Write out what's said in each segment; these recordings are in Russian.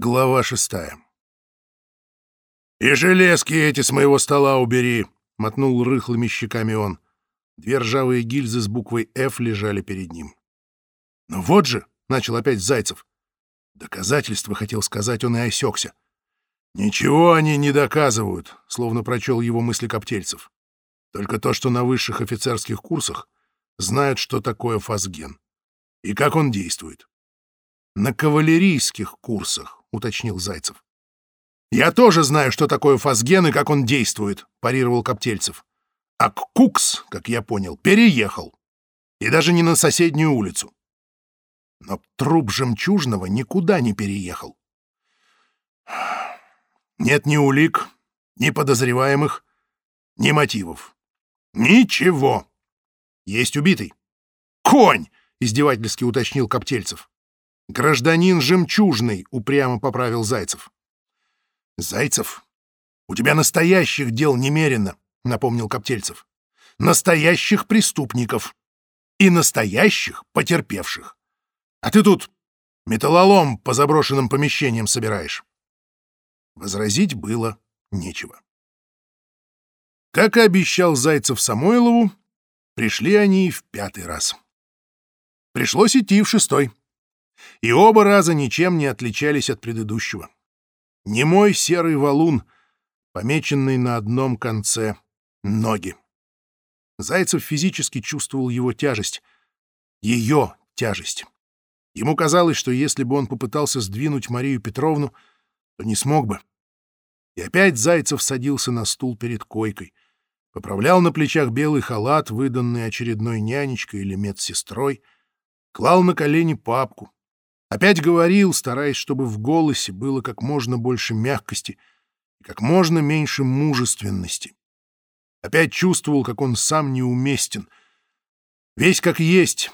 Глава шестая. «И железки эти с моего стола убери!» — мотнул рыхлыми щеками он. Две ржавые гильзы с буквой «Ф» лежали перед ним. «Ну вот же!» — начал опять Зайцев. Доказательства, хотел сказать, он и осекся. «Ничего они не доказывают», — словно прочел его мысли Коптельцев. «Только то, что на высших офицерских курсах знают, что такое фазген и как он действует. На кавалерийских курсах — уточнил Зайцев. «Я тоже знаю, что такое фазген и как он действует», — парировал Коптельцев. «А Кукс, как я понял, переехал. И даже не на соседнюю улицу. Но труп жемчужного никуда не переехал. Нет ни улик, ни подозреваемых, ни мотивов. Ничего. Есть убитый. «Конь!» — издевательски уточнил Коптельцев. «Гражданин жемчужный», — упрямо поправил Зайцев. «Зайцев, у тебя настоящих дел немерено», — напомнил Коптельцев. «Настоящих преступников и настоящих потерпевших. А ты тут металлолом по заброшенным помещениям собираешь». Возразить было нечего. Как и обещал Зайцев Самойлову, пришли они в пятый раз. Пришлось идти в шестой и оба раза ничем не отличались от предыдущего. Немой серый валун, помеченный на одном конце ноги. Зайцев физически чувствовал его тяжесть, ее тяжесть. Ему казалось, что если бы он попытался сдвинуть Марию Петровну, то не смог бы. И опять Зайцев садился на стул перед койкой, поправлял на плечах белый халат, выданный очередной нянечкой или медсестрой, клал на колени папку, Опять говорил, стараясь, чтобы в голосе было как можно больше мягкости и как можно меньше мужественности. Опять чувствовал, как он сам неуместен. Весь как есть,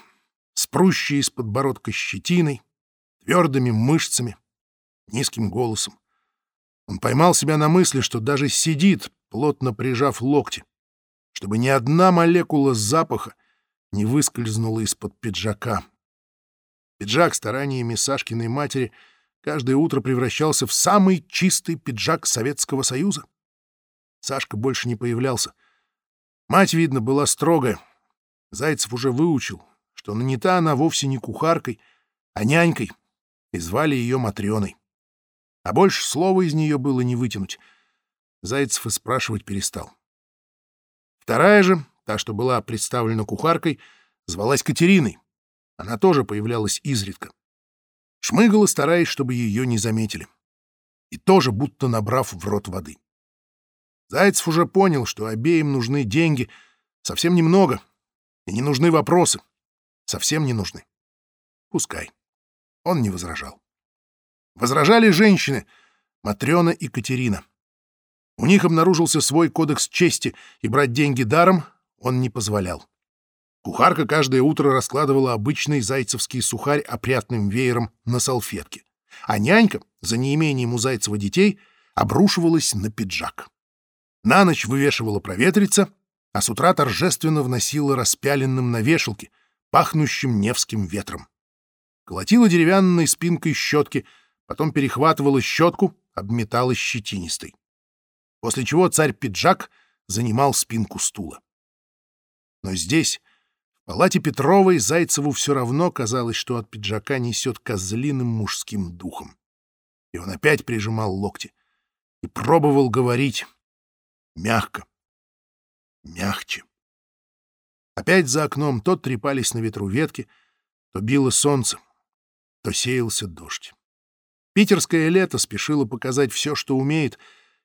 с прущей из подбородка щетиной, твердыми мышцами, низким голосом. Он поймал себя на мысли, что даже сидит, плотно прижав локти, чтобы ни одна молекула запаха не выскользнула из-под пиджака. Пиджак стараниями Сашкиной матери каждое утро превращался в самый чистый пиджак Советского Союза. Сашка больше не появлялся. Мать, видно, была строгая. Зайцев уже выучил, что нанята она вовсе не кухаркой, а нянькой, и звали ее Матрёной. А больше слова из нее было не вытянуть. Зайцев и спрашивать перестал. Вторая же, та, что была представлена кухаркой, звалась Катериной. Она тоже появлялась изредка. Шмыгала, стараясь, чтобы ее не заметили. И тоже будто набрав в рот воды. Зайцев уже понял, что обеим нужны деньги, совсем немного, и не нужны вопросы, совсем не нужны. Пускай. Он не возражал. Возражали женщины, Матрена и Катерина. У них обнаружился свой кодекс чести, и брать деньги даром он не позволял. Кухарка каждое утро раскладывала обычный зайцевский сухарь опрятным веером на салфетке, а нянька, за неимением у Зайцева детей, обрушивалась на пиджак. На ночь вывешивала проветриться, а с утра торжественно вносила распяленным на вешалке, пахнущим невским ветром. Колотила деревянной спинкой щетки, потом перехватывала щетку, обметала щетинистой. После чего царь-пиджак занимал спинку стула. Но здесь палате Петровой Зайцеву все равно казалось, что от пиджака несет козлиным мужским духом. И он опять прижимал локти и пробовал говорить мягко, мягче. Опять за окном то трепались на ветру ветки, то било солнце, то сеялся дождь. Питерское лето спешило показать все, что умеет,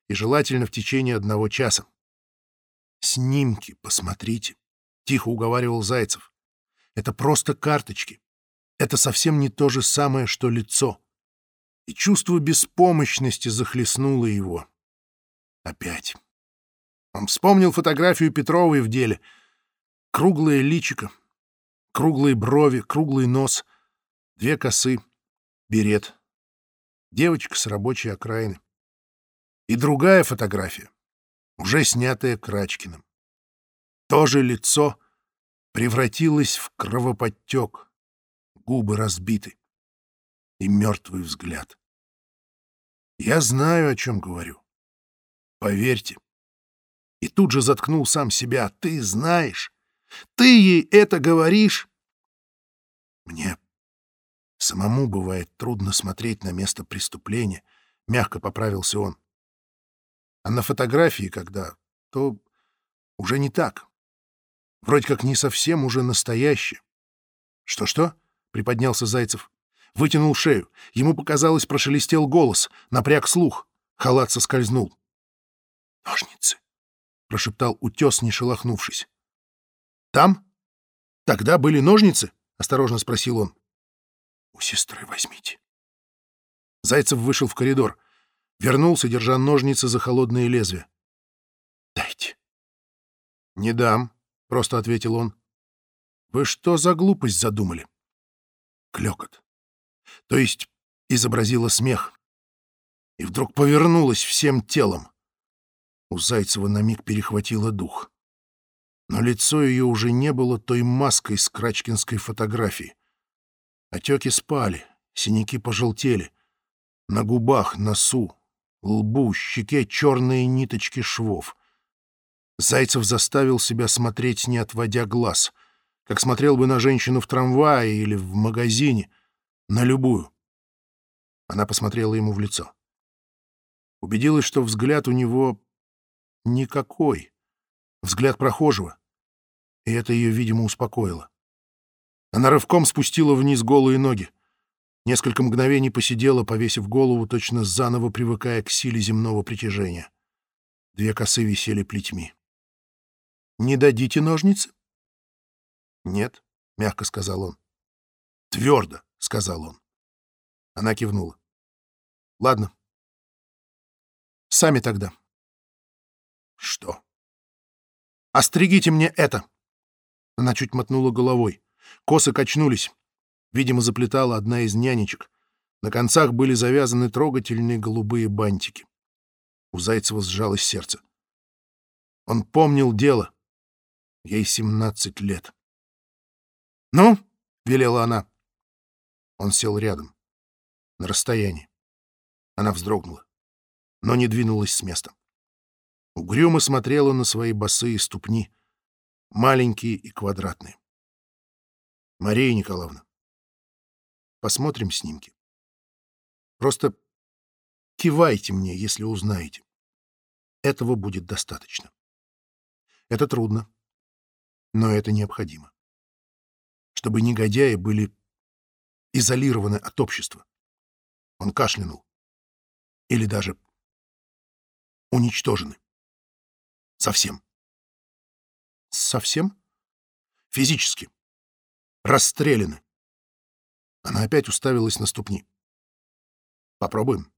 и желательно в течение одного часа. «Снимки посмотрите», — тихо уговаривал Зайцев. «Это просто карточки. Это совсем не то же самое, что лицо». И чувство беспомощности захлестнуло его. Опять. Он вспомнил фотографию Петровой в деле. Круглое личико, круглые брови, круглый нос, две косы, берет. Девочка с рабочей окраины. И другая фотография, уже снятая Крачкиным. То же лицо превратилось в кровоподтек, губы разбиты и мертвый взгляд. Я знаю, о чем говорю. Поверьте. И тут же заткнул сам себя. Ты знаешь. Ты ей это говоришь? Мне самому бывает трудно смотреть на место преступления, мягко поправился он. А на фотографии, когда, то уже не так. Вроде как не совсем уже настоящее. Что-что? приподнялся Зайцев. Вытянул шею. Ему показалось, прошелестел голос, напряг слух. Халат соскользнул. «Ножницы!» — прошептал утес, не шелохнувшись. «Там? Тогда были ножницы?» — осторожно спросил он. «У сестры возьмите». Зайцев вышел в коридор. Вернулся, держа ножницы за холодные лезвия. «Дайте». «Не дам», — просто ответил он. «Вы что за глупость задумали?» Клекот. То есть изобразила смех. И вдруг повернулась всем телом. У Зайцева на миг перехватило дух. Но лицо ее уже не было той маской с крачкинской фотографии. Отеки спали, синяки пожелтели. На губах, носу, лбу, щеке черные ниточки швов. Зайцев заставил себя смотреть, не отводя глаз, как смотрел бы на женщину в трамвае или в магазине, на любую. Она посмотрела ему в лицо. Убедилась, что взгляд у него никакой, взгляд прохожего, и это ее, видимо, успокоило. Она рывком спустила вниз голые ноги. Несколько мгновений посидела, повесив голову, точно заново привыкая к силе земного притяжения. Две косы висели плетьми. «Не дадите ножницы?» «Нет», — мягко сказал он. «Твердо», — сказал он. Она кивнула. «Ладно. Сами тогда». «Что?» «Остригите мне это!» Она чуть мотнула головой. Косы качнулись. Видимо, заплетала одна из нянечек. На концах были завязаны трогательные голубые бантики. У Зайцева сжалось сердце. Он помнил дело. Ей семнадцать лет. «Ну?» — велела она. Он сел рядом, на расстоянии. Она вздрогнула, но не двинулась с места. Угрюмо смотрела на свои босые ступни, маленькие и квадратные. Мария Николаевна, посмотрим снимки. Просто кивайте мне, если узнаете. Этого будет достаточно. Это трудно, но это необходимо. Чтобы негодяи были изолированы от общества. Он кашлянул. Или даже уничтожены. Совсем. Совсем? Физически расстреляны. Она опять уставилась на ступни. «Попробуем?»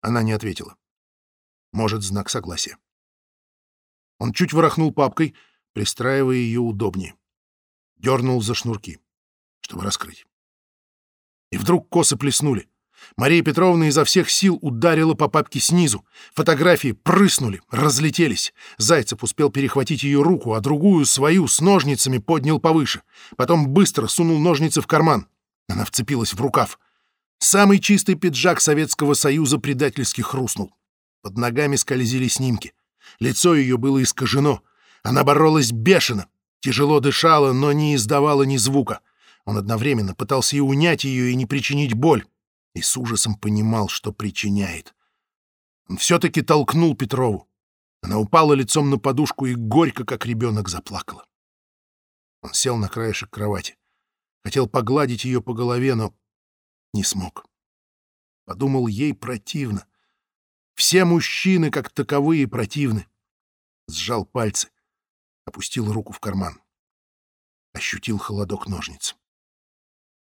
Она не ответила. Может, знак согласия. Он чуть ворохнул папкой, пристраивая ее удобнее. Дернул за шнурки, чтобы раскрыть. И вдруг косы плеснули. Мария Петровна изо всех сил ударила по папке снизу. Фотографии прыснули, разлетелись. Зайцев успел перехватить ее руку, а другую, свою, с ножницами поднял повыше. Потом быстро сунул ножницы в карман. Она вцепилась в рукав. Самый чистый пиджак Советского Союза предательски хрустнул. Под ногами скользили снимки. Лицо ее было искажено. Она боролась бешено. Тяжело дышала, но не издавала ни звука. Он одновременно пытался и унять ее, и не причинить боль и с ужасом понимал, что причиняет. Он все-таки толкнул Петрову. Она упала лицом на подушку и горько, как ребенок, заплакала. Он сел на краешек кровати. Хотел погладить ее по голове, но не смог. Подумал, ей противно. Все мужчины, как таковые, противны. Сжал пальцы, опустил руку в карман. Ощутил холодок ножниц.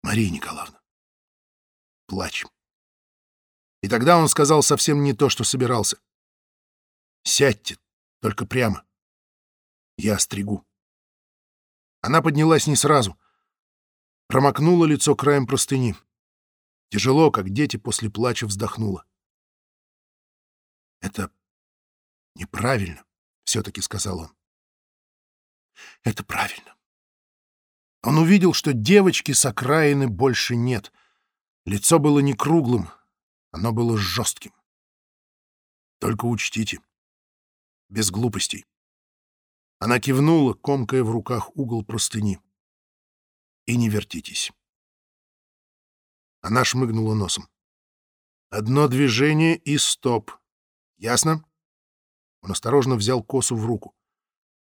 Мария Николаевна, плач. И тогда он сказал совсем не то, что собирался. «Сядьте, только прямо. Я остригу». Она поднялась не сразу. Промокнула лицо краем простыни. Тяжело, как дети после плача вздохнула. «Это неправильно», — все-таки сказал он. «Это правильно». Он увидел, что девочки с окраины больше нет — Лицо было не круглым, Оно было жестким. Только учтите. Без глупостей. Она кивнула, комкая в руках угол простыни. И не вертитесь. Она шмыгнула носом. Одно движение и стоп. Ясно? Он осторожно взял косу в руку.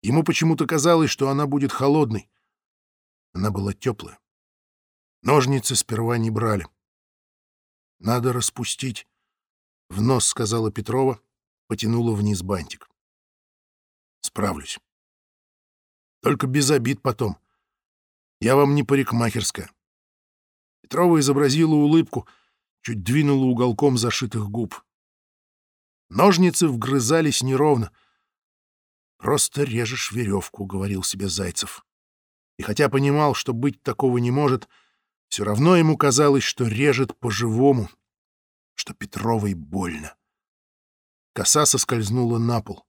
Ему почему-то казалось, что она будет холодной. Она была теплая. Ножницы сперва не брали. «Надо распустить», — в нос сказала Петрова, потянула вниз бантик. «Справлюсь. Только без обид потом. Я вам не парикмахерская». Петрова изобразила улыбку, чуть двинула уголком зашитых губ. Ножницы вгрызались неровно. «Просто режешь веревку», — говорил себе Зайцев. И хотя понимал, что быть такого не может, все равно ему казалось, что режет по-живому, что Петровой больно. Коса соскользнула на пол.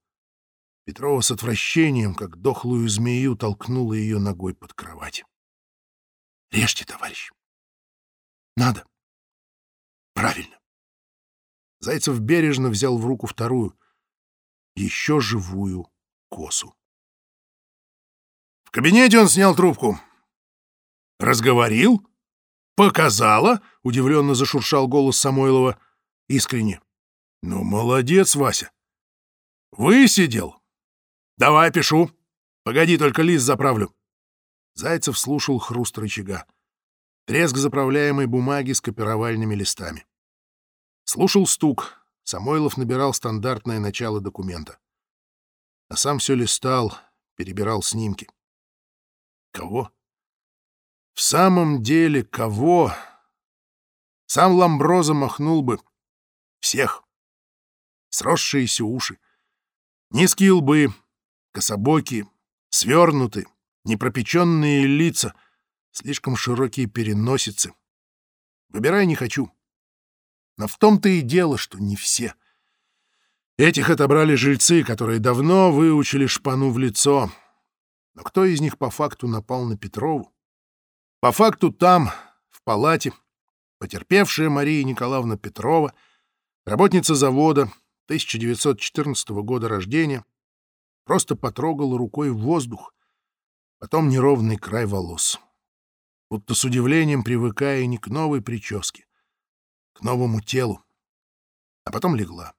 Петрова с отвращением, как дохлую змею, толкнула ее ногой под кровать. «Режьте, товарищ!» «Надо!» «Правильно!» Зайцев бережно взял в руку вторую, еще живую косу. В кабинете он снял трубку. «Разговорил? Показала?» — удивленно зашуршал голос Самойлова искренне. «Ну, молодец, Вася. Высидел. Давай, пишу. Погоди, только лист заправлю». Зайцев слушал хруст рычага. Треск заправляемой бумаги с копировальными листами. Слушал стук. Самойлов набирал стандартное начало документа. А сам все листал, перебирал снимки. Кого? В самом деле, кого? Сам Ламброза махнул бы. Всех. Сросшиеся уши. Низкие лбы, кособокие, свернутые, непропеченные лица, слишком широкие переносицы. Выбирай не хочу. Но в том-то и дело, что не все. Этих отобрали жильцы, которые давно выучили шпану в лицо. Но кто из них по факту напал на Петрову? По факту там, в палате, потерпевшая Мария Николаевна Петрова, работница завода, 1914 года рождения, просто потрогала рукой воздух, потом неровный край волос. Будто с удивлением привыкая не к новой прическе, к новому телу. А потом легла,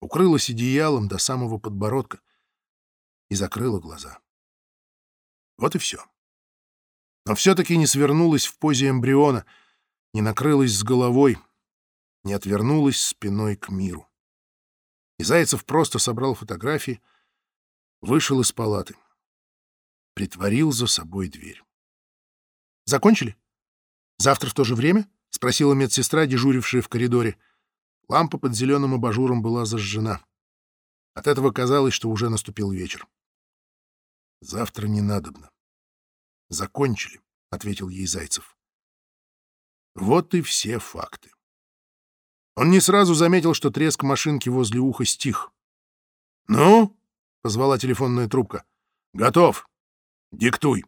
укрылась одеялом до самого подбородка и закрыла глаза. Вот и все. Но все-таки не свернулась в позе эмбриона, не накрылась с головой, не отвернулась спиной к миру. И Зайцев просто собрал фотографии, вышел из палаты, притворил за собой дверь. «Закончили? Завтра в то же время?» — спросила медсестра, дежурившая в коридоре. Лампа под зеленым абажуром была зажжена. От этого казалось, что уже наступил вечер. «Завтра не надобно. Закончили», — ответил ей Зайцев. Вот и все факты. Он не сразу заметил, что треск машинки возле уха стих. «Ну?» — позвала телефонная трубка. «Готов. Диктуй».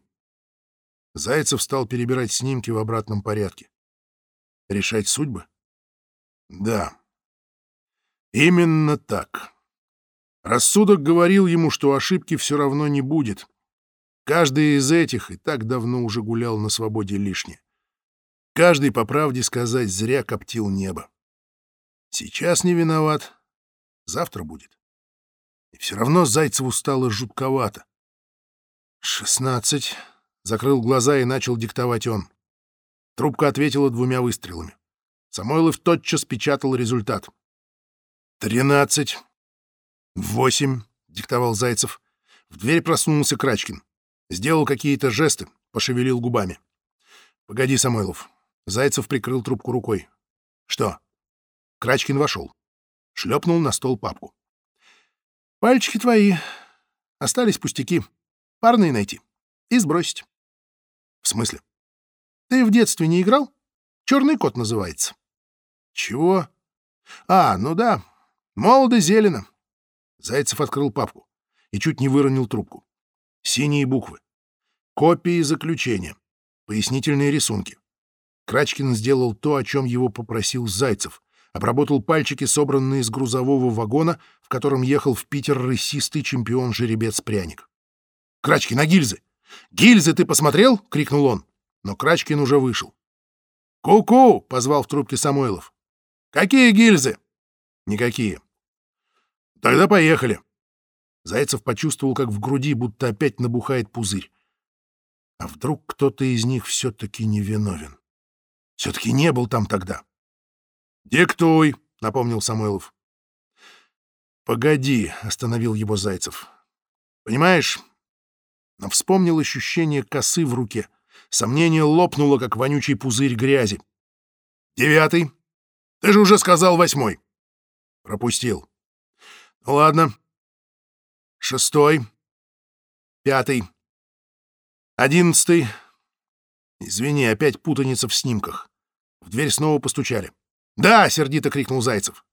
Зайцев стал перебирать снимки в обратном порядке. Решать судьбы? Да. Именно так. Рассудок говорил ему, что ошибки все равно не будет. Каждый из этих и так давно уже гулял на свободе лишне. Каждый, по правде сказать, зря коптил небо. Сейчас не виноват, завтра будет. И все равно Зайцеву стало жутковато. «Шестнадцать», — закрыл глаза и начал диктовать он. Трубка ответила двумя выстрелами. Самойлов тотчас печатал результат. «Тринадцать. Восемь», — диктовал Зайцев. В дверь просунулся Крачкин. Сделал какие-то жесты, пошевелил губами. «Погоди, Самойлов». Зайцев прикрыл трубку рукой. «Что?» Крачкин вошел. Шлепнул на стол папку. «Пальчики твои. Остались пустяки. Парные найти. И сбросить». «В смысле?» Ты в детстве не играл? Черный кот называется. Чего? А, ну да. Молодо зелено. Зайцев открыл папку и чуть не выронил трубку. Синие буквы. Копии заключения. Пояснительные рисунки. Крачкин сделал то, о чем его попросил Зайцев. Обработал пальчики, собранные из грузового вагона, в котором ехал в Питер рысистый чемпион-жеребец-пряник. «Крачкин, на гильзы! Гильзы ты посмотрел?» — крикнул он. Но Крачкин уже вышел. «Ку-ку!» — позвал в трубке Самойлов. «Какие гильзы?» «Никакие». «Тогда поехали». Зайцев почувствовал, как в груди будто опять набухает пузырь. А вдруг кто-то из них все-таки невиновен? Все-таки не был там тогда. «Диктуй», — напомнил Самойлов. «Погоди», — остановил его Зайцев. «Понимаешь, но вспомнил ощущение косы в руке. Сомнение лопнуло, как вонючий пузырь грязи. «Девятый. Ты же уже сказал восьмой». «Пропустил». «Ну ладно. Шестой. Пятый. Одиннадцатый. Извини, опять путаница в снимках. В дверь снова постучали. «Да!» — сердито крикнул Зайцев.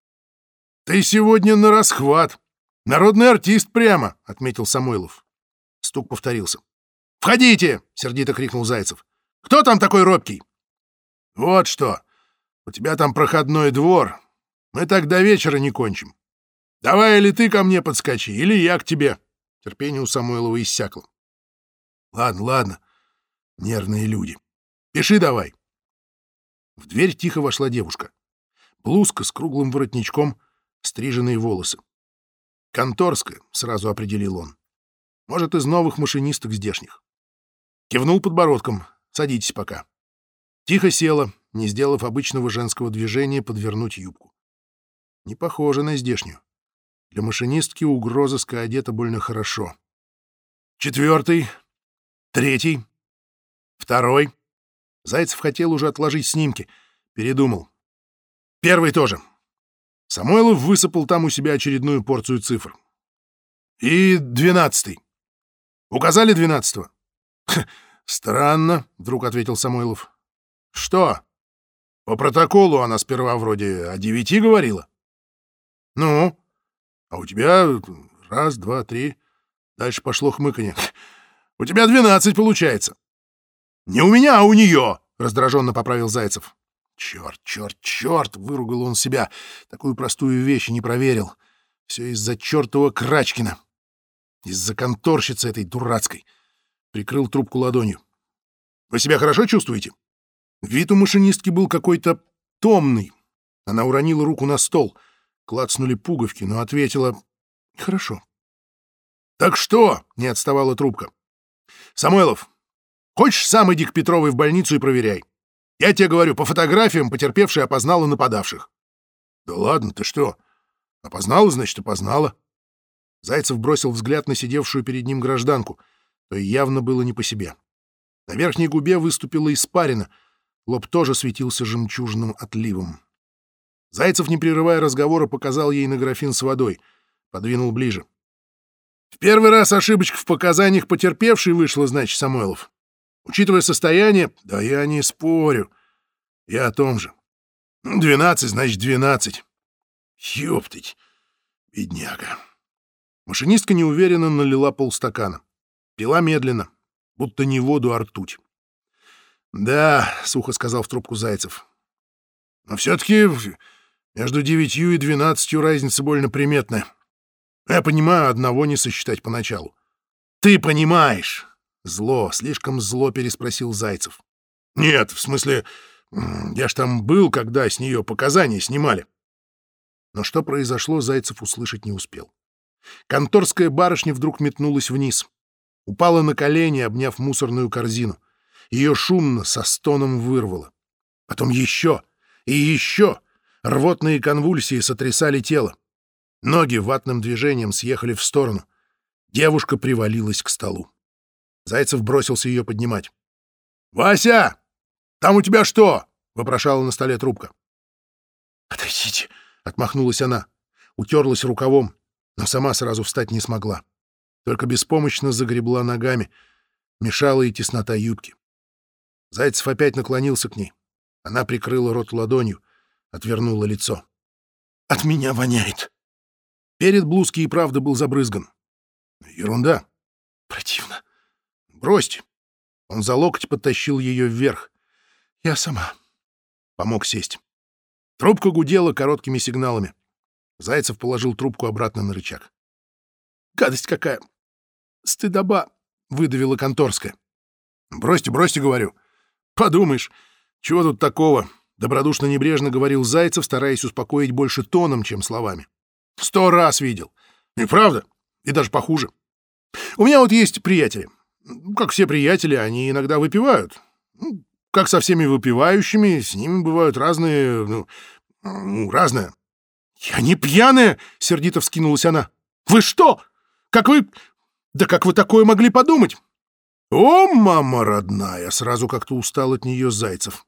«Ты сегодня на расхват. Народный артист прямо!» — отметил Самойлов. Стук повторился. «Входите!» — сердито крикнул Зайцев. «Кто там такой робкий?» «Вот что. У тебя там проходной двор. Мы так до вечера не кончим. Давай или ты ко мне подскочи, или я к тебе». Терпение у Самойлова иссякло. «Ладно, ладно. Нервные люди. Пиши давай». В дверь тихо вошла девушка блузка с круглым воротничком, стриженные волосы. «Конторская», — сразу определил он. «Может, из новых машинисток здешних». Кивнул подбородком. «Садитесь пока». Тихо села, не сделав обычного женского движения подвернуть юбку. Не похоже на здешнюю. Для машинистки угрозыска одета больно хорошо. Четвертый, третий, второй. Зайцев хотел уже отложить снимки. Передумал. Первый тоже. Самойлов высыпал там у себя очередную порцию цифр. И двенадцатый. Указали двенадцатого? Странно, вдруг ответил Самойлов. Что? По протоколу она сперва вроде о девяти говорила. Ну, а у тебя раз, два, три. Дальше пошло хмыканье. У тебя двенадцать получается. Не у меня, а у нее, раздраженно поправил Зайцев. Черт, черт, черт! Выругал он себя. Такую простую вещь не проверил. Все из-за чертова Крачкина. Из-за конторщицы этой дурацкой. Прикрыл трубку ладонью. Вы себя хорошо чувствуете? Вид у машинистки был какой-то томный. Она уронила руку на стол. Клацнули пуговки, но ответила «Хорошо». «Так что?» — не отставала трубка. «Самойлов, хочешь сам иди к Петровой в больницу и проверяй. Я тебе говорю, по фотографиям потерпевшая опознала нападавших. Да ладно, ты что? Опознала, значит, опознала. Зайцев бросил взгляд на сидевшую перед ним гражданку. То явно было не по себе. На верхней губе выступила испарина. Лоб тоже светился жемчужным отливом. Зайцев, не прерывая разговора, показал ей на графин с водой. Подвинул ближе. В первый раз ошибочка в показаниях потерпевшей вышла, значит, Самойлов. Учитывая состояние, да я не спорю. Я о том же. Двенадцать, значит, двенадцать. Ёптыть, бедняга. Машинистка неуверенно налила полстакана. Пила медленно, будто не воду, а ртуть. «Да», — сухо сказал в трубку Зайцев. «Но все-таки между девятью и двенадцатью разница больно приметная. Я понимаю, одного не сосчитать поначалу. Ты понимаешь!» Зло, слишком зло переспросил Зайцев. Нет, в смысле, я ж там был, когда с нее показания снимали. Но что произошло, Зайцев услышать не успел. Конторская барышня вдруг метнулась вниз. Упала на колени, обняв мусорную корзину. Ее шумно, со стоном вырвало. Потом еще и еще. Рвотные конвульсии сотрясали тело. Ноги ватным движением съехали в сторону. Девушка привалилась к столу. Зайцев бросился ее поднимать. «Вася! Там у тебя что?» — вопрошала на столе трубка. «Отойдите!» — отмахнулась она. Утерлась рукавом, но сама сразу встать не смогла. Только беспомощно загребла ногами. Мешала и теснота юбки. Зайцев опять наклонился к ней. Она прикрыла рот ладонью, отвернула лицо. «От меня воняет!» Перед блузки и правда был забрызган. Ерунда. Противно. Бросьте. Он за локоть подтащил ее вверх. Я сама. Помог сесть. Трубка гудела короткими сигналами. Зайцев положил трубку обратно на рычаг. «Гадость какая! Стыдоба!» — выдавила конторская. «Бросьте, бросьте, — говорю. Подумаешь, чего тут такого?» — добродушно-небрежно говорил Зайцев, стараясь успокоить больше тоном, чем словами. «Сто раз видел. И правда, и даже похуже. У меня вот есть приятели. Как все приятели, они иногда выпивают. Ну, как со всеми выпивающими, с ними бывают разные... Ну, ну, разное. «Я не пьяная!» — сердито вскинулась она. «Вы что? Как вы... Да как вы такое могли подумать?» «О, мама родная!» — сразу как-то устал от нее Зайцев.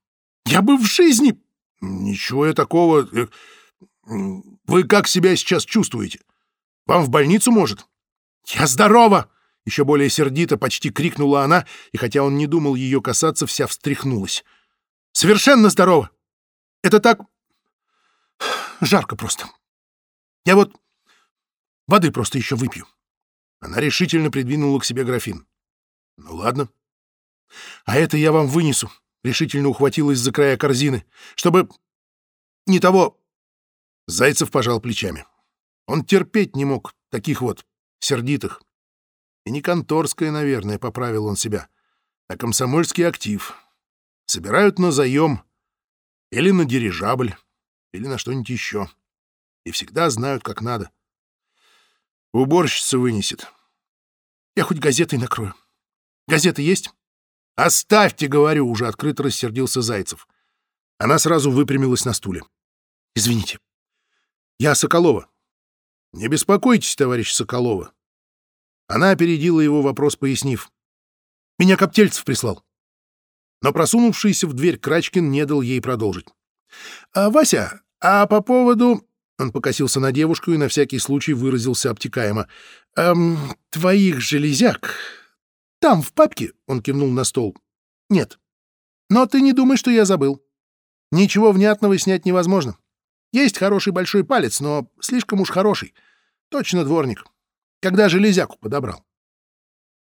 «Я бы в жизни...» «Ничего я такого... Э, вы как себя сейчас чувствуете? Вам в больницу, может?» «Я здорова!» Еще более сердито почти крикнула она, и хотя он не думал ее касаться, вся встряхнулась. «Совершенно здорово! Это так... жарко просто. Я вот воды просто еще выпью». Она решительно придвинула к себе графин. «Ну ладно. А это я вам вынесу», — решительно ухватилась за края корзины, «чтобы... не того...» Зайцев пожал плечами. Он терпеть не мог таких вот сердитых. И не конторская, наверное, поправил он себя, а комсомольский актив. Собирают на заем или на дирижабль, или на что-нибудь еще. И всегда знают, как надо. Уборщица вынесет. Я хоть газетой накрою. Газеты есть? Оставьте, говорю, уже открыто рассердился Зайцев. Она сразу выпрямилась на стуле. Извините. Я Соколова. Не беспокойтесь, товарищ Соколова. Она опередила его вопрос, пояснив. «Меня Коптельцев прислал». Но просунувшийся в дверь Крачкин не дал ей продолжить. «А, «Вася, а по поводу...» Он покосился на девушку и на всякий случай выразился обтекаемо. «Эм, «Твоих железяк. Там, в папке...» — он кивнул на стол. «Нет. Но ты не думай, что я забыл. Ничего внятного снять невозможно. Есть хороший большой палец, но слишком уж хороший. Точно дворник когда железяку подобрал.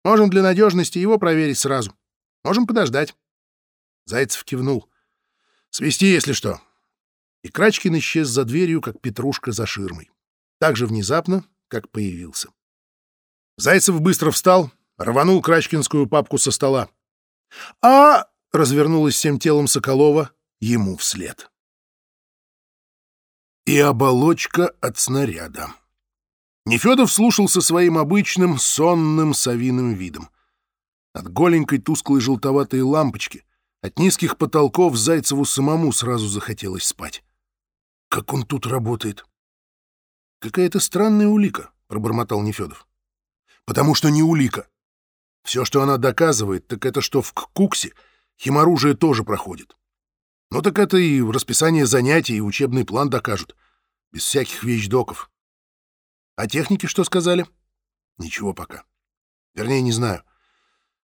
Можем для надежности его проверить сразу. Можем подождать. Зайцев кивнул. Свести, если что. И Крачкин исчез за дверью, как петрушка за ширмой. Так же внезапно, как появился. Зайцев быстро встал, рванул Крачкинскую папку со стола. «А!» — развернулась всем телом Соколова ему вслед. И оболочка от снаряда. Нефедов слушался своим обычным сонным совиным видом. От голенькой тусклой желтоватой лампочки, от низких потолков Зайцеву самому сразу захотелось спать. Как он тут работает? Какая-то странная улика, пробормотал Нефедов. Потому что не улика. Все, что она доказывает, так это что в Куксе химоружие тоже проходит. Ну так это и расписание занятий, и учебный план докажут. Без всяких вещдоков. А техники что сказали? Ничего пока. Вернее, не знаю.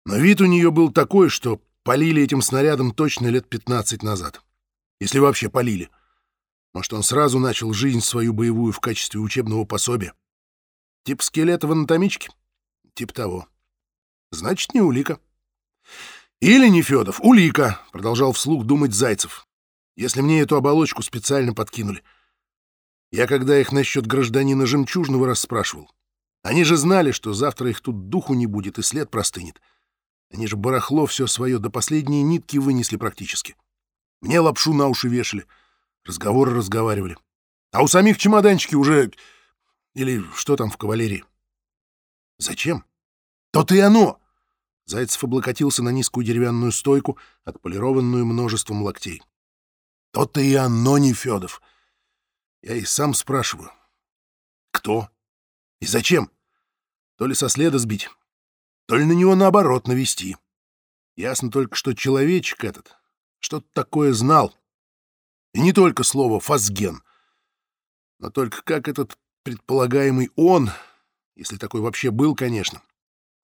Но вид у нее был такой, что полили этим снарядом точно лет 15 назад. Если вообще полили. Может, он сразу начал жизнь свою боевую в качестве учебного пособия. Тип скелета в анатомичке? Тип того. Значит, не улика. Или не Федов, улика, продолжал вслух думать Зайцев. Если мне эту оболочку специально подкинули — я когда их насчет гражданина Жемчужного расспрашивал. Они же знали, что завтра их тут духу не будет и след простынет. Они же барахло все свое до последней нитки вынесли практически. Мне лапшу на уши вешали, разговоры разговаривали. А у самих чемоданчики уже... Или что там в кавалерии? Зачем? То-то и оно! Зайцев облокотился на низкую деревянную стойку, отполированную множеством локтей. То-то и оно, не Федов. Я и сам спрашиваю. Кто? И зачем? То ли со следа сбить, то ли на него наоборот навести. Ясно только, что человечек этот что-то такое знал. И не только слово «фазген», но только как этот предполагаемый «он», если такой вообще был, конечно,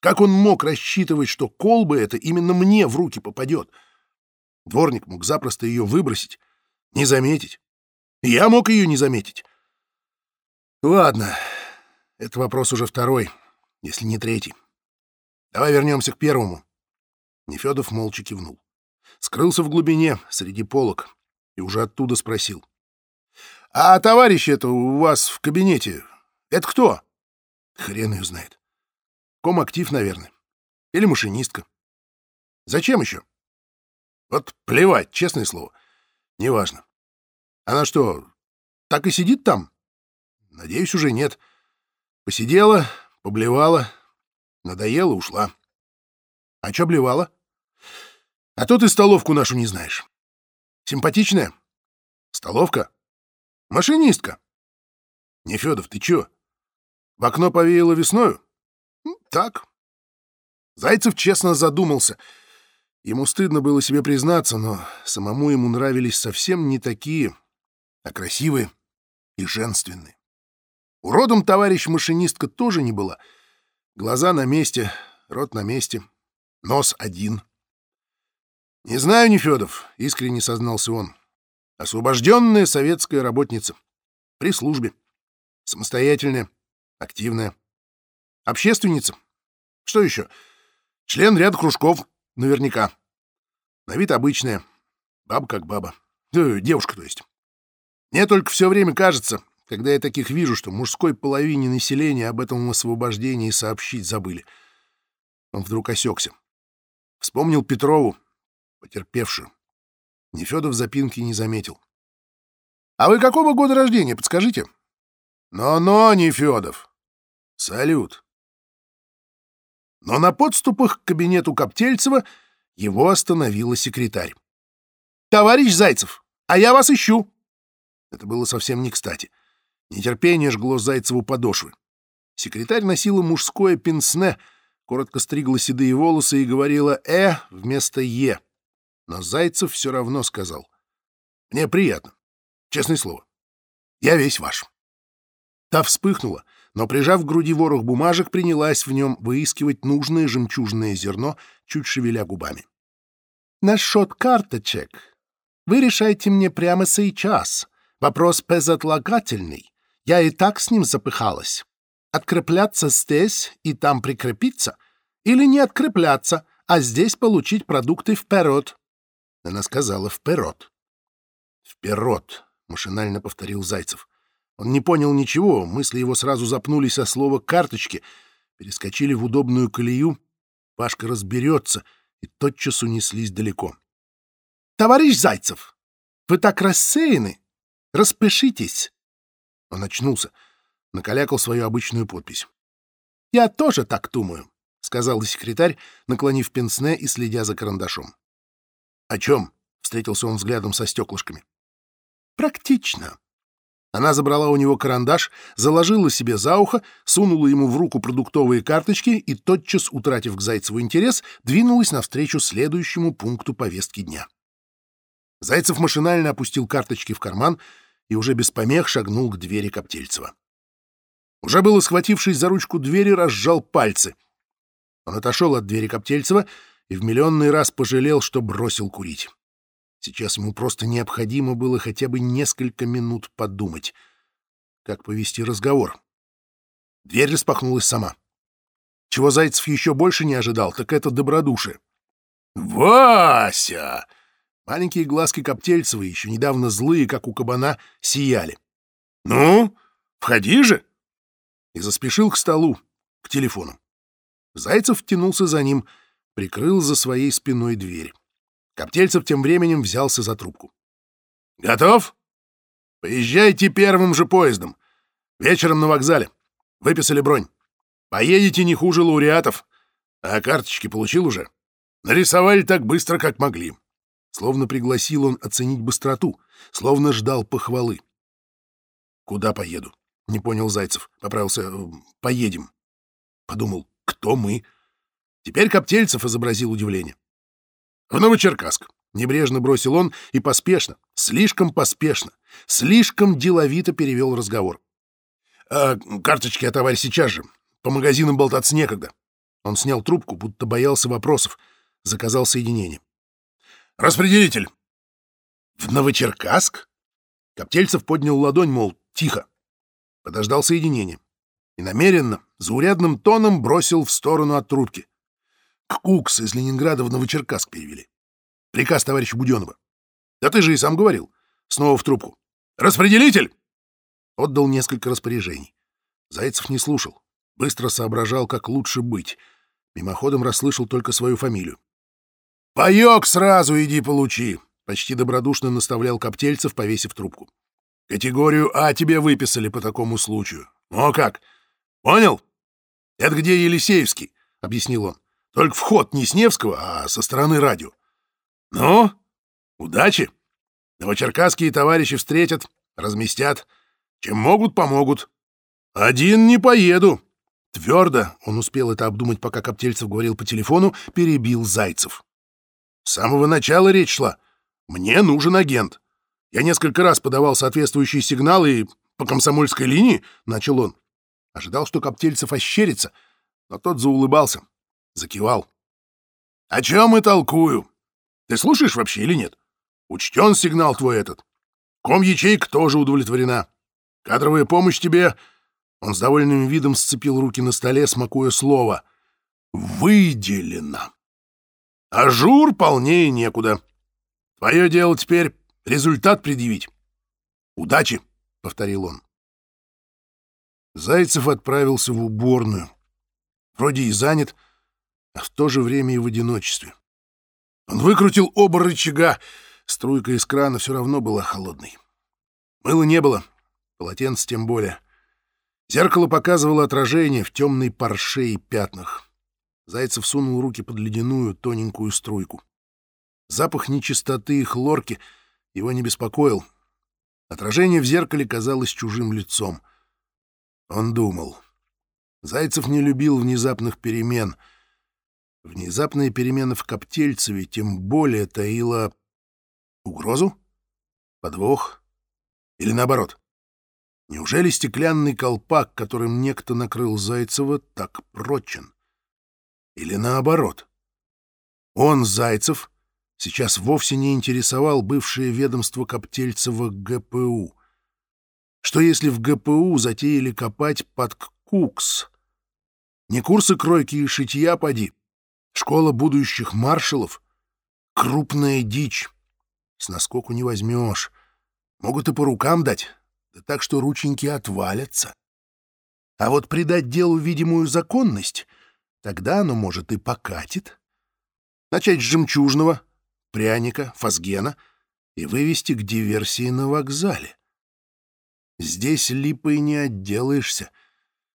как он мог рассчитывать, что колба это именно мне в руки попадет? Дворник мог запросто ее выбросить, не заметить. Я мог ее не заметить. Ладно, это вопрос уже второй, если не третий. Давай вернемся к первому. Нефедов молча кивнул. Скрылся в глубине, среди полок, и уже оттуда спросил. А товарищ это у вас в кабинете, это кто? Хрен ее знает. Комактив, наверное. Или машинистка. Зачем еще? Вот плевать, честное слово. Неважно. Она что, так и сидит там? Надеюсь, уже нет. Посидела, поблевала, надоела, ушла. А чё блевала? А то ты столовку нашу не знаешь. Симпатичная? Столовка? Машинистка? Нефёдов, ты чё? В окно повеяло весною? Так. Зайцев честно задумался. Ему стыдно было себе признаться, но самому ему нравились совсем не такие, а красивые и женственные. Уродом товарищ машинистка тоже не была. Глаза на месте, рот на месте, нос один. «Не знаю, Нефёдов», — искренне сознался он. «Освобожденная советская работница. При службе. Самостоятельная, активная. Общественница. Что еще? Член ряда кружков, наверняка. На вид обычная. Баба как баба. Э, девушка, то есть. Мне только все время кажется, когда я таких вижу, что мужской половине населения об этом освобождении сообщить забыли. Он вдруг осекся. Вспомнил Петрову, потерпевшую. Нефедов запинки не заметил. — А вы какого года рождения, подскажите? Но, — Но-но, Нефедов. Салют. Но на подступах к кабинету Коптельцева его остановила секретарь. — Товарищ Зайцев, а я вас ищу. Это было совсем не кстати. Нетерпение жгло Зайцеву подошвы. Секретарь носила мужское пенсне, коротко стригла седые волосы и говорила «э» вместо «е». Но Зайцев все равно сказал. «Мне приятно. Честное слово. Я весь ваш». Та вспыхнула, но, прижав к груди ворох бумажек, принялась в нем выискивать нужное жемчужное зерно, чуть шевеля губами. «Насчет карточек. Вы решайте мне прямо сейчас. Вопрос безотлагательный. Я и так с ним запыхалась. Открепляться здесь и там прикрепиться? Или не открепляться, а здесь получить продукты вперед? Она сказала «вперед». «Вперед», — машинально повторил Зайцев. Он не понял ничего, мысли его сразу запнулись о слово «карточки», перескочили в удобную колею. Пашка разберется, и тотчас унеслись далеко. «Товарищ Зайцев, вы так рассеяны! Распишитесь!» Он очнулся, накалякал свою обычную подпись. «Я тоже так думаю», — сказал секретарь, наклонив пенсне и следя за карандашом. «О чем?» — встретился он взглядом со стеклышками. «Практично». Она забрала у него карандаш, заложила себе за ухо, сунула ему в руку продуктовые карточки и, тотчас, утратив к Зайцеву интерес, двинулась навстречу следующему пункту повестки дня. Зайцев машинально опустил карточки в карман и уже без помех шагнул к двери Коптельцева. Уже было схватившись за ручку двери, разжал пальцы. Он отошел от двери Коптельцева и в миллионный раз пожалел, что бросил курить. Сейчас ему просто необходимо было хотя бы несколько минут подумать, как повести разговор. Дверь распахнулась сама. Чего Зайцев еще больше не ожидал, так это добродушие. «Вася!» Маленькие глазки Коптельцева, еще недавно злые, как у кабана, сияли. «Ну, входи же!» И заспешил к столу, к телефону. Зайцев тянулся за ним, прикрыл за своей спиной дверь. Коптельцев тем временем взялся за трубку. «Готов? Поезжайте первым же поездом. Вечером на вокзале. Выписали бронь. Поедете не хуже лауреатов. А карточки получил уже? Нарисовали так быстро, как могли. Словно пригласил он оценить быстроту, словно ждал похвалы. «Куда поеду?» — не понял Зайцев. Поправился. «Э, «Поедем». Подумал, кто мы? Теперь Коптельцев изобразил удивление. «В Новочеркасск», — небрежно бросил он и поспешно, слишком поспешно, слишком деловито перевел разговор. «А карточки я, товарищ, сейчас же. По магазинам болтаться некогда». Он снял трубку, будто боялся вопросов, заказал соединение. Распределитель. В Новочеркасск? Коптельцев поднял ладонь, мол, тихо. Подождал соединения. И намеренно, заурядным тоном бросил в сторону от трубки. Кукс из Ленинграда в Новочеркасск перевели. Приказ товарища Буденова. Да ты же и сам говорил. Снова в трубку. Распределитель! Отдал несколько распоряжений. Зайцев не слушал. Быстро соображал, как лучше быть. Мимоходом расслышал только свою фамилию. «Паёк сразу иди получи!» — почти добродушно наставлял Коптельцев, повесив трубку. «Категорию А тебе выписали по такому случаю. Ну как? Понял? Это где Елисеевский?» — объяснил он. «Только вход не с Невского, а со стороны радио. Ну, удачи! Новочеркасские товарищи встретят, разместят. Чем могут, помогут. Один не поеду. Твердо, он успел это обдумать, пока Коптельцев говорил по телефону, перебил Зайцев. С самого начала речь шла. Мне нужен агент. Я несколько раз подавал соответствующие сигналы и по комсомольской линии, — начал он. Ожидал, что Коптельцев ощерится, но тот заулыбался, закивал. — О чем и толкую? Ты слушаешь вообще или нет? Учтен сигнал твой этот. Комъячейка тоже удовлетворена. Кадровая помощь тебе он с довольным видом сцепил руки на столе, смакуя слово. «Выделено». «Ажур полнее некуда. Твое дело теперь результат предъявить. Удачи!» — повторил он. Зайцев отправился в уборную. Вроде и занят, а в то же время и в одиночестве. Он выкрутил оба рычага, струйка из крана все равно была холодной. Мыла не было, полотенца тем более. Зеркало показывало отражение в темной парше и пятнах. Зайцев сунул руки под ледяную тоненькую струйку. Запах нечистоты и хлорки его не беспокоил. Отражение в зеркале казалось чужим лицом. Он думал. Зайцев не любил внезапных перемен. Внезапные перемены в Коптельцеве тем более таила угрозу, подвох или наоборот. Неужели стеклянный колпак, которым некто накрыл Зайцева, так прочен? Или наоборот? Он, Зайцев, сейчас вовсе не интересовал бывшее ведомство Коптельцева ГПУ. Что если в ГПУ затеяли копать под КУКС? Не курсы кройки и шитья поди. Школа будущих маршалов. Крупная дичь. С наскоку не возьмешь. Могут и по рукам дать да так что рученьки отвалятся. А вот придать делу видимую законность, тогда оно, может, и покатит. Начать с жемчужного, пряника, фазгена и вывести к диверсии на вокзале. Здесь липой не отделаешься.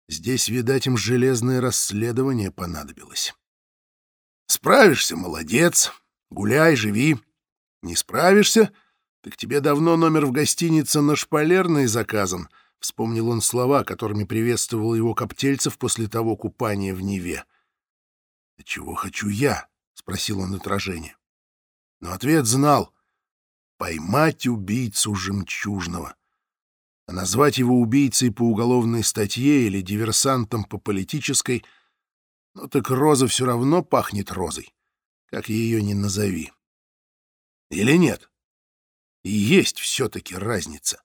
Здесь, видать, им железное расследование понадобилось. Справишься — молодец. Гуляй, живи. Не справишься — «Так тебе давно номер в гостинице на Шпалерной заказан», — вспомнил он слова, которыми приветствовал его Коптельцев после того купания в Неве. «А чего хочу я?» — спросил он отражение. Но ответ знал — поймать убийцу жемчужного. А назвать его убийцей по уголовной статье или диверсантом по политической, ну так роза все равно пахнет розой, как ее ни назови. Или нет? И есть все-таки разница.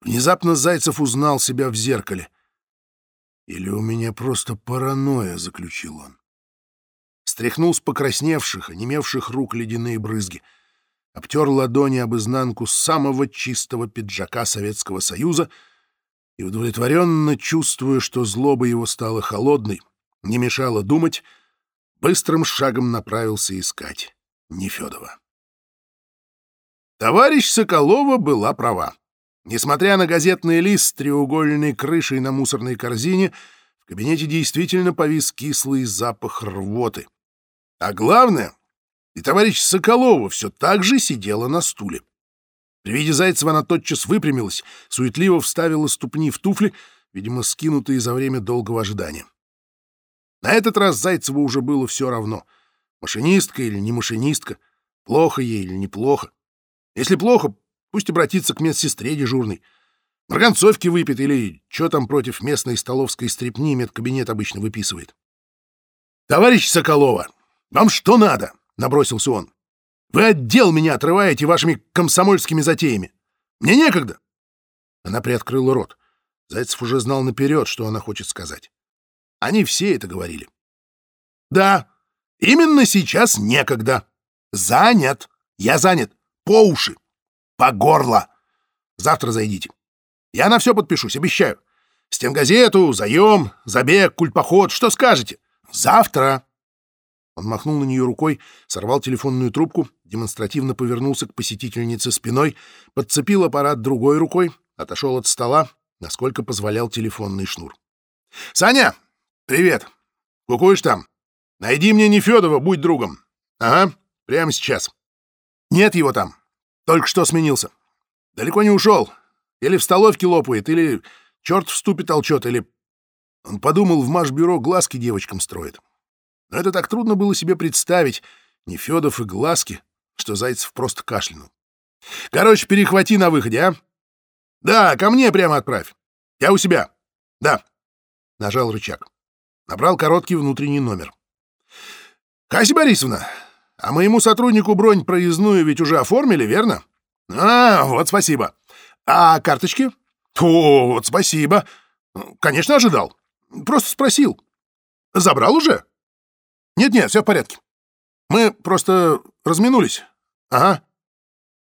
Внезапно Зайцев узнал себя в зеркале. «Или у меня просто паранойя», — заключил он. Стряхнул с покрасневших, онемевших рук ледяные брызги. Обтер ладони об изнанку самого чистого пиджака Советского Союза и, удовлетворенно чувствуя, что злоба его стала холодной, не мешало думать, быстрым шагом направился искать Нефедова. Товарищ Соколова была права. Несмотря на газетный лист с треугольной крышей на мусорной корзине, в кабинете действительно повис кислый запах рвоты. А главное, и товарищ Соколова все так же сидела на стуле. При виде Зайцева она тотчас выпрямилась, суетливо вставила ступни в туфли, видимо, скинутые за время долгого ожидания. На этот раз Зайцеву уже было все равно. Машинистка или не машинистка, плохо ей или неплохо. Если плохо, пусть обратится к медсестре дежурной. Марганцовки выпьет или что там против местной столовской стрепни медкабинет обычно выписывает. «Товарищ Соколова, вам что надо?» — набросился он. «Вы отдел меня отрываете вашими комсомольскими затеями. Мне некогда!» Она приоткрыла рот. Зайцев уже знал наперед, что она хочет сказать. Они все это говорили. «Да, именно сейчас некогда. Занят. Я занят. По уши. По горло. Завтра зайдите. Я на все подпишусь, обещаю. Стенгазету, заем, забег, культпоход, что скажете? Завтра!» Он махнул на нее рукой, сорвал телефонную трубку, демонстративно повернулся к посетительнице спиной, подцепил аппарат другой рукой, отошел от стола, насколько позволял телефонный шнур. «Саня! Привет! Кукуешь там? Найди мне Нефедова, будь другом. Ага, прямо сейчас. Нет его там. Только что сменился. Далеко не ушел. Или в столовке лопает, или черт в ступе толчет, или... Он подумал, в маш-бюро глазки девочкам строит. Но это так трудно было себе представить, не Федов и глазки, что Зайцев просто кашлянул. Короче, перехвати на выходе, а? Да, ко мне прямо отправь. Я у себя. Да. Нажал рычаг. Набрал короткий внутренний номер. Хася Борисовна, а моему сотруднику бронь проездную ведь уже оформили, верно? А, вот спасибо. А карточки? О, вот спасибо. Конечно, ожидал. Просто спросил. Забрал уже? Нет-нет, все в порядке. Мы просто разминулись. Ага.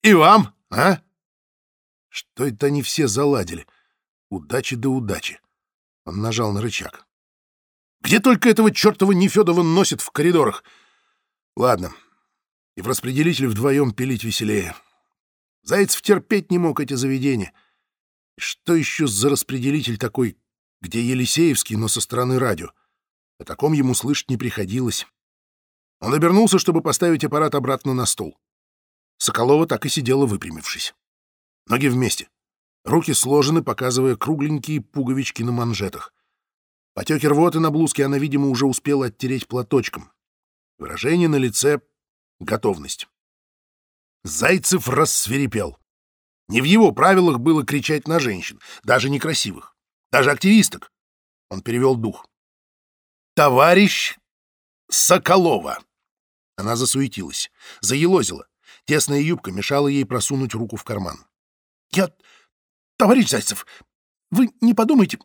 И вам, а? Что это они все заладили? Удачи да удачи. Он нажал на рычаг. Где только этого чертова Нефедова носит в коридорах? Ладно. И в распределитель вдвоем пилить веселее. Зайцев терпеть не мог эти заведения. Что еще за распределитель такой, где Елисеевский, но со стороны радио? О таком ему слышать не приходилось. Он обернулся, чтобы поставить аппарат обратно на стол. Соколова так и сидела, выпрямившись. Ноги вместе. Руки сложены, показывая кругленькие пуговички на манжетах. Потеки рвоты на блузке она, видимо, уже успела оттереть платочком. Выражение на лице — готовность. Зайцев рассверепел. Не в его правилах было кричать на женщин, даже некрасивых, даже активисток. Он перевел дух товарищ Соколова. Она засуетилась, заелозила. Тесная юбка мешала ей просунуть руку в карман. «Я... Товарищ Зайцев, вы не подумайте,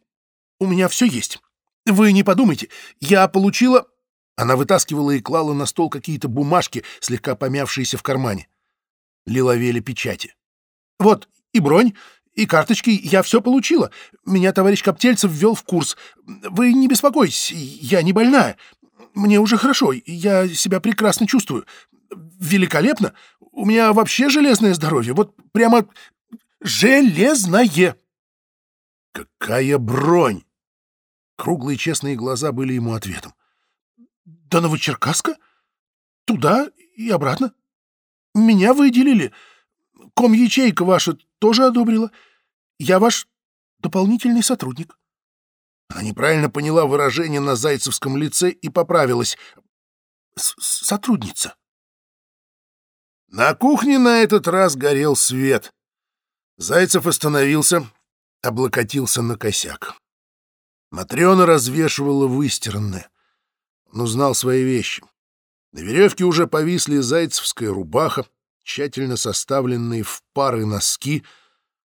у меня все есть. Вы не подумайте, я получила...» Она вытаскивала и клала на стол какие-то бумажки, слегка помявшиеся в кармане. Лиловели печати. «Вот и бронь, и карточки я все получила. Меня товарищ Коптельцев ввел в курс. Вы не беспокойтесь, я не больная. Мне уже хорошо, я себя прекрасно чувствую. Великолепно. У меня вообще железное здоровье. Вот прямо железное. Какая бронь! Круглые честные глаза были ему ответом. До Новочеркасска? Туда и обратно. Меня выделили. Ком-ячейка ваша тоже одобрила. Я ваш дополнительный сотрудник. Она неправильно поняла выражение на зайцевском лице и поправилась. С Сотрудница. На кухне на этот раз горел свет. Зайцев остановился, облокотился на косяк. Матрена развешивала выстиранное. Он узнал свои вещи. На веревке уже повисли зайцевская рубаха, тщательно составленные в пары носки —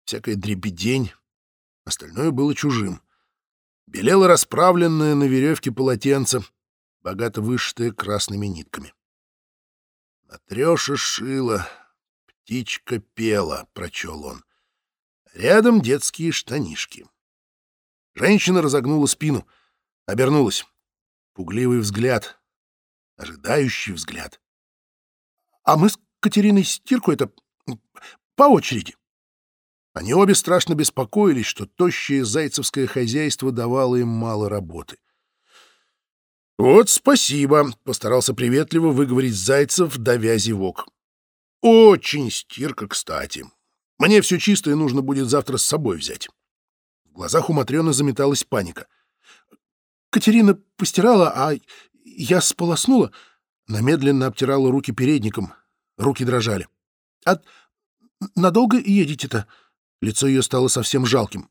всякая дребедень. Остальное было чужим. Белело расправленное на веревке полотенце, богато вышитое красными нитками. «Матрёша шила, птичка пела», — прочел он. Рядом детские штанишки. Женщина разогнула спину, обернулась. Пугливый взгляд, ожидающий взгляд. — А мы с Катериной стирку это по очереди. Они обе страшно беспокоились, что тощее зайцевское хозяйство давало им мало работы. «Вот спасибо», — постарался приветливо выговорить Зайцев, давя зевок. «Очень стирка, кстати. Мне все чистое нужно будет завтра с собой взять». В глазах у Матрёны заметалась паника. «Катерина постирала, а я сполоснула». Она медленно обтирала руки передником. Руки дрожали. «А надолго едете-то?» Лицо ее стало совсем жалким.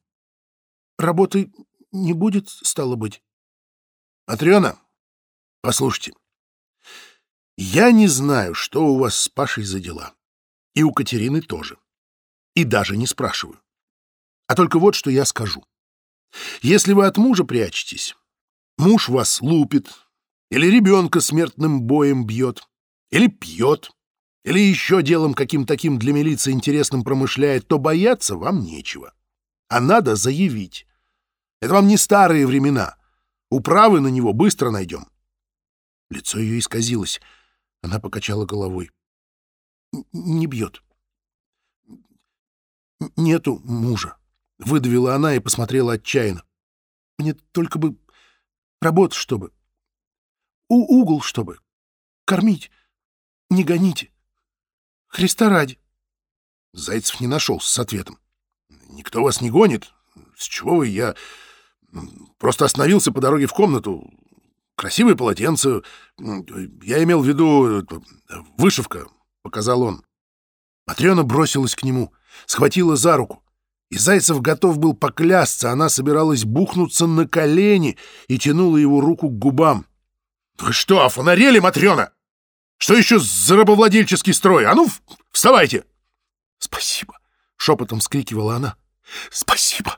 «Работы не будет, стало быть?» «Матрена, послушайте, я не знаю, что у вас с Пашей за дела. И у Катерины тоже. И даже не спрашиваю. А только вот что я скажу. Если вы от мужа прячетесь, муж вас лупит, или ребенка смертным боем бьет, или пьет, или еще делом каким таким для милиции интересным промышляет, то бояться вам нечего. а надо заявить. Это вам не старые времена. Управы на него быстро найдем. Лицо ее исказилось. Она покачала головой. «Не бьет. Нету мужа», — выдавила она и посмотрела отчаянно. «Мне только бы работать, чтобы. У угол, чтобы. Кормить. Не гоните. Христа ради». Зайцев не нашелся с ответом. «Никто вас не гонит. С чего вы? Я просто остановился по дороге в комнату. Красивое полотенце. Я имел в виду... Вышивка», — показал он. Матрена бросилась к нему, схватила за руку. И Зайцев готов был поклясться, она собиралась бухнуться на колени и тянула его руку к губам. «Вы что, офонарели, Матрена? Что еще за рабовладельческий строй? А ну, вставайте!» «Спасибо!» — шепотом скрикивала она. «Спасибо!»